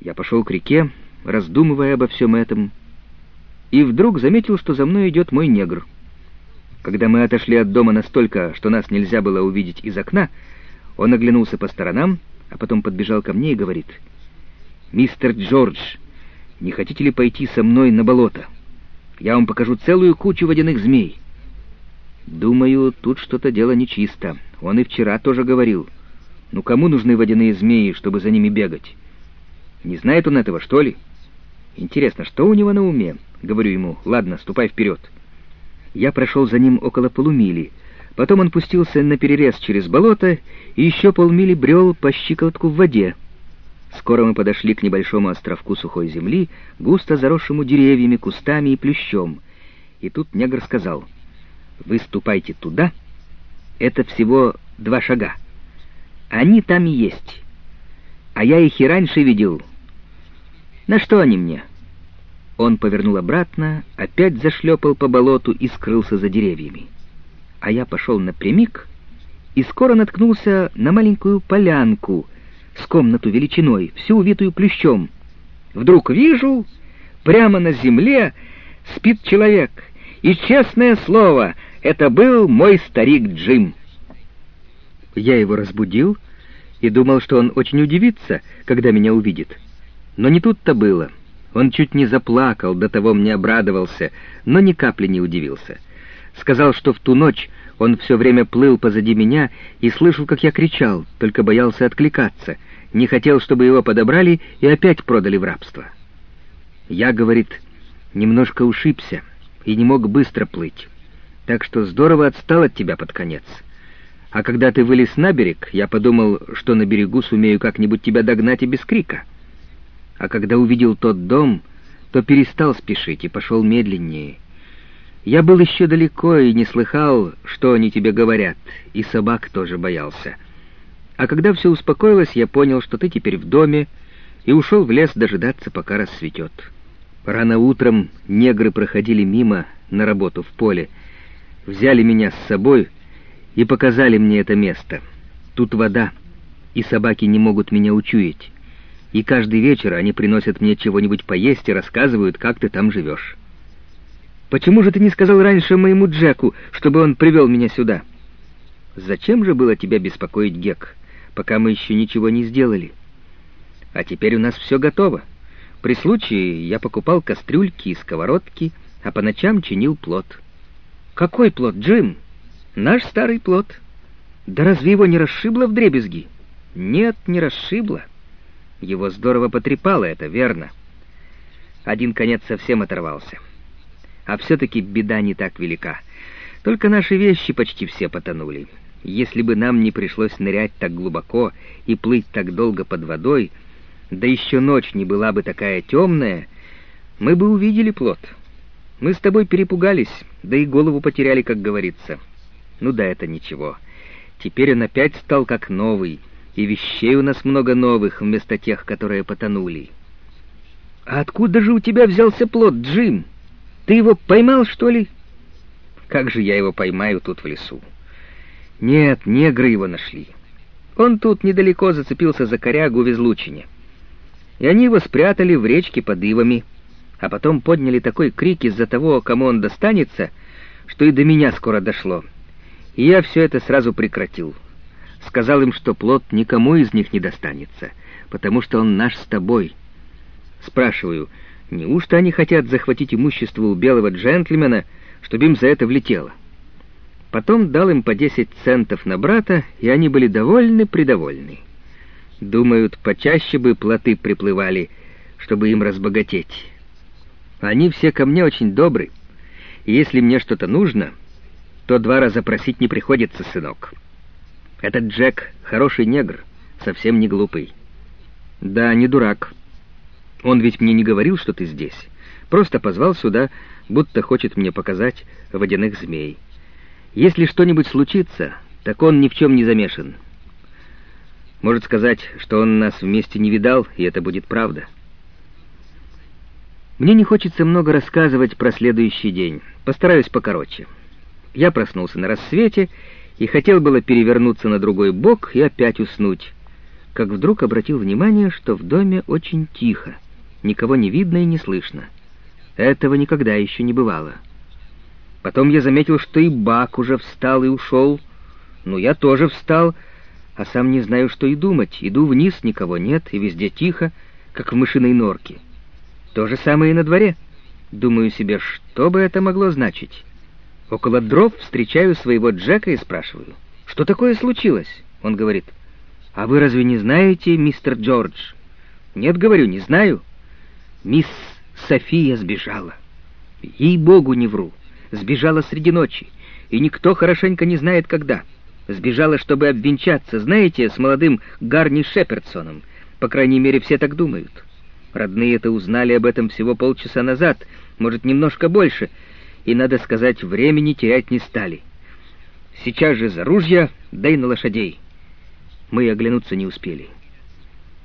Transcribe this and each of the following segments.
Я пошел к реке, раздумывая обо всем этом, и вдруг заметил, что за мной идет мой негр. Когда мы отошли от дома настолько, что нас нельзя было увидеть из окна, он оглянулся по сторонам, а потом подбежал ко мне и говорит, «Мистер Джордж, не хотите ли пойти со мной на болото? Я вам покажу целую кучу водяных змей». Думаю, тут что-то дело нечисто. Он и вчера тоже говорил. Ну кому нужны водяные змеи, чтобы за ними бегать? Не знает он этого, что ли? Интересно, что у него на уме? Говорю ему, ладно, ступай вперед. Я прошел за ним около полумили. Потом он пустился на перерез через болото и еще полмили брел по щиколотку в воде. Скоро мы подошли к небольшому островку сухой земли, густо заросшему деревьями, кустами и плющом. И тут негр сказал, «Вы ступайте туда, это всего два шага. Они там и есть. А я их и раньше видел. На что они мне?» Он повернул обратно, опять зашлепал по болоту и скрылся за деревьями. А я пошел напрямик и скоро наткнулся на маленькую полянку с комнату величиной, всю увитую плющом. Вдруг вижу, прямо на земле спит человек, и, честное слово, это был мой старик Джим. Я его разбудил и думал, что он очень удивится, когда меня увидит. Но не тут-то было. Он чуть не заплакал, до того мне обрадовался, но ни капли не удивился. Сказал, что в ту ночь он все время плыл позади меня и слышал, как я кричал, только боялся откликаться, не хотел, чтобы его подобрали и опять продали в рабство. Я, говорит, немножко ушибся и не мог быстро плыть, так что здорово отстал от тебя под конец. А когда ты вылез на берег, я подумал, что на берегу сумею как-нибудь тебя догнать и без крика а когда увидел тот дом, то перестал спешить и пошел медленнее. Я был еще далеко и не слыхал, что они тебе говорят, и собак тоже боялся. А когда все успокоилось, я понял, что ты теперь в доме, и ушел в лес дожидаться, пока рассветет. Рано утром негры проходили мимо на работу в поле, взяли меня с собой и показали мне это место. Тут вода, и собаки не могут меня учуять и каждый вечер они приносят мне чего-нибудь поесть и рассказывают, как ты там живешь. Почему же ты не сказал раньше моему Джеку, чтобы он привел меня сюда? Зачем же было тебя беспокоить, Гек, пока мы еще ничего не сделали? А теперь у нас все готово. При случае я покупал кастрюльки и сковородки, а по ночам чинил плод. Какой плод, Джим? Наш старый плод. Да разве его не расшибло в дребезги? Нет, не расшибло. Его здорово потрепало это, верно. Один конец совсем оторвался. А все-таки беда не так велика. Только наши вещи почти все потонули. Если бы нам не пришлось нырять так глубоко и плыть так долго под водой, да еще ночь не была бы такая темная, мы бы увидели плод. Мы с тобой перепугались, да и голову потеряли, как говорится. Ну да, это ничего. Теперь он опять стал как новый, и вещей у нас много новых вместо тех, которые потонули. А откуда же у тебя взялся плод, Джим? Ты его поймал, что ли? Как же я его поймаю тут в лесу? Нет, негры его нашли. Он тут недалеко зацепился за корягу в излучине. И они его спрятали в речке под ивами, а потом подняли такой крик из-за того, кому он достанется, что и до меня скоро дошло. И я все это сразу прекратил сказал им, что плод никому из них не достанется, потому что он наш с тобой. Спрашиваю, неужто они хотят захватить имущество у белого джентльмена, чтобы им за это влетело? Потом дал им по десять центов на брата, и они были довольны-предовольны. Думают, почаще бы плоты приплывали, чтобы им разбогатеть. Они все ко мне очень добры, и если мне что-то нужно, то два раза просить не приходится, сынок». Этот Джек — хороший негр, совсем не глупый. Да, не дурак. Он ведь мне не говорил, что ты здесь. Просто позвал сюда, будто хочет мне показать водяных змей. Если что-нибудь случится, так он ни в чем не замешан. Может сказать, что он нас вместе не видал, и это будет правда. Мне не хочется много рассказывать про следующий день. Постараюсь покороче. Я проснулся на рассвете и хотел было перевернуться на другой бок и опять уснуть. как вдруг обратил внимание, что в доме очень тихо, никого не видно и не слышно. Этого никогда еще не бывало. Потом я заметил, что и Бак уже встал и ушел. Ну, я тоже встал, а сам не знаю, что и думать. Иду вниз, никого нет, и везде тихо, как в мышиной норке. То же самое и на дворе. Думаю себе, что бы это могло значить. Около дров встречаю своего Джека и спрашиваю, что такое случилось? Он говорит, а вы разве не знаете, мистер Джордж? Нет, говорю, не знаю. Мисс София сбежала. Ей-богу, не вру. Сбежала среди ночи, и никто хорошенько не знает, когда. Сбежала, чтобы обвенчаться, знаете, с молодым Гарни Шеперсоном. По крайней мере, все так думают. Родные-то узнали об этом всего полчаса назад, может, немножко больше, и, надо сказать, времени терять не стали. Сейчас же за ружья, да и на лошадей. Мы оглянуться не успели.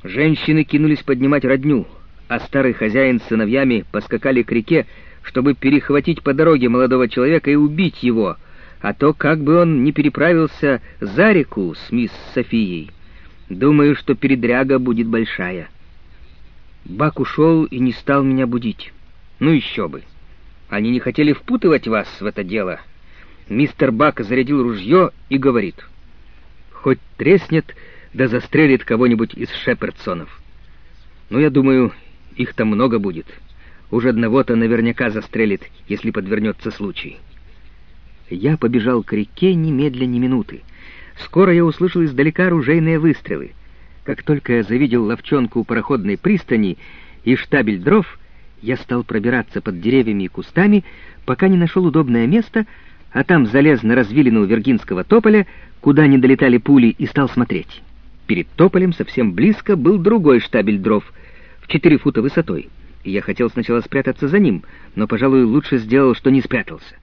Женщины кинулись поднимать родню, а старый хозяин с сыновьями поскакали к реке, чтобы перехватить по дороге молодого человека и убить его, а то как бы он не переправился за реку с мисс Софией. Думаю, что передряга будет большая. Бак ушел и не стал меня будить. Ну еще бы. Они не хотели впутывать вас в это дело. Мистер Бак зарядил ружье и говорит. Хоть треснет, да застрелит кого-нибудь из Шепердсонов. Ну, я думаю, их там много будет. Уж одного-то наверняка застрелит, если подвернется случай. Я побежал к реке немедля ни минуты. Скоро я услышал издалека ружейные выстрелы. Как только я завидел ловчонку у пароходной пристани и штабель дров, я стал пробираться под деревьями и кустами, пока не нашел удобное место, а там залез на развилину Виргинского тополя, куда не долетали пули, и стал смотреть. Перед тополем совсем близко был другой штабель дров в четыре фута высотой. Я хотел сначала спрятаться за ним, но, пожалуй, лучше сделал, что не спрятался.